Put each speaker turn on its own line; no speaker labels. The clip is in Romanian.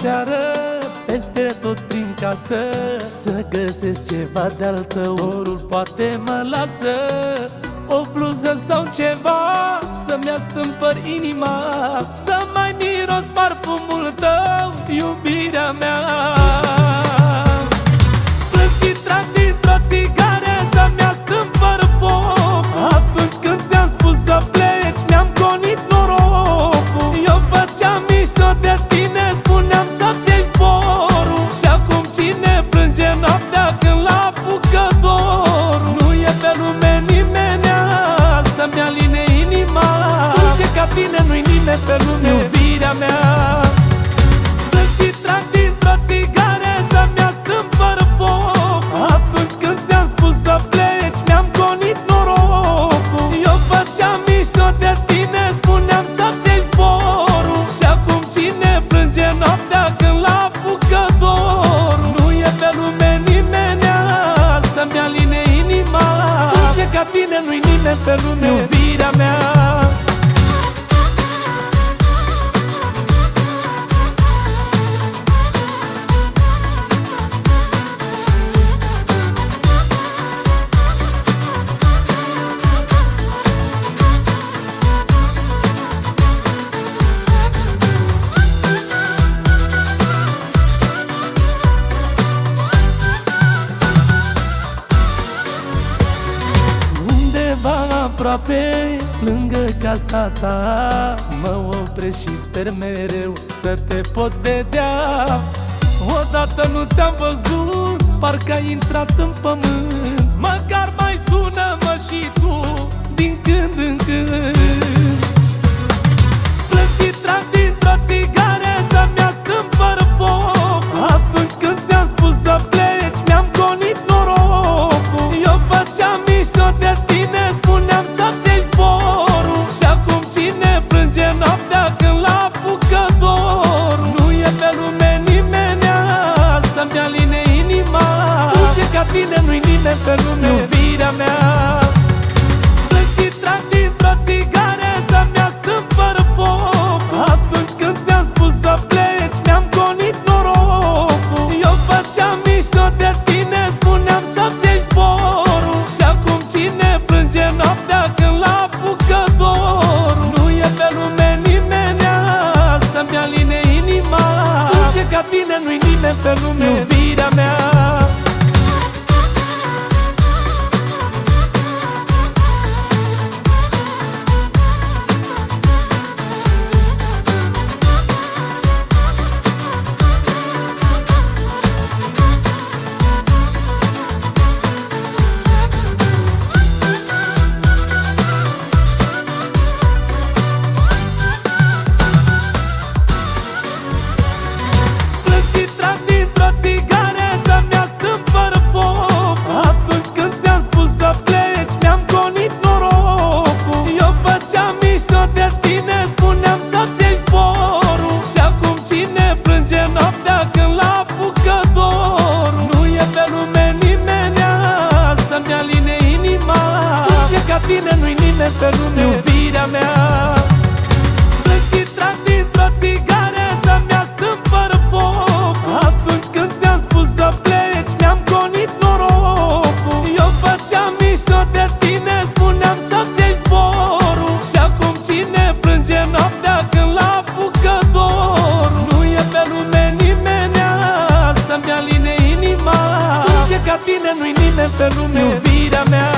seară Peste tot prin casă Să găsesc ceva de-al tău. Orul poate mă lasă O bluză sau ceva Să-mi astâmpăr inima Să mai miros parfumul tău Iubirea mea tine nu-i nimeni pe lume Iubirea mea. Plâng și trag dintr-o țigare Să-mi astâmpăr foc Atunci când ți-am spus să pleci Mi-am gonit norocul. Eu făceam mișto de tine Spuneam să-ți iei zborul. Și acum cine plânge noaptea Când l-apucă dorul Nu e pe lume nimenea Să-mi aline inima. Dulce ca tine nu-i nimeni pe lume Iubirea mea aproape, lângă casa ta. Mă opresc și sper mereu să te pot vedea. Odată nu te-am văzut, parcă ai intrat în pământ. Măcar mai sună-mă și tu, din când în când nu-i nimeni pe lume Iubirea mea. Plâng și trag dintr-o țigare Să-mi astâmpăr foc. Atunci când ți-am spus să pleci Mi-am gonit norocul. Eu făceam mișto de tine Spuneam să-ți iei zborul. Și acum cine plânge noaptea Când l-apucă dorul Nu e pe lume nimenea Să-mi aline inima. Dulce ca tine nu-i nimeni pe lume. Iubirea Iubirea mea. Plâng și trag dintr-o țigare Să-mi astâmpăr foc. Atunci când ți-am spus să pleci Mi-am gonit norocul. Eu făceam mișto de tine Spuneam să-ți iei zborul. Și acum cine plânge noaptea Când l-apucă dorul Nu e pe lume nimenea Să-mi aline inima. Dulce ca tine nu-i nimeni pe lume. Iubirea mea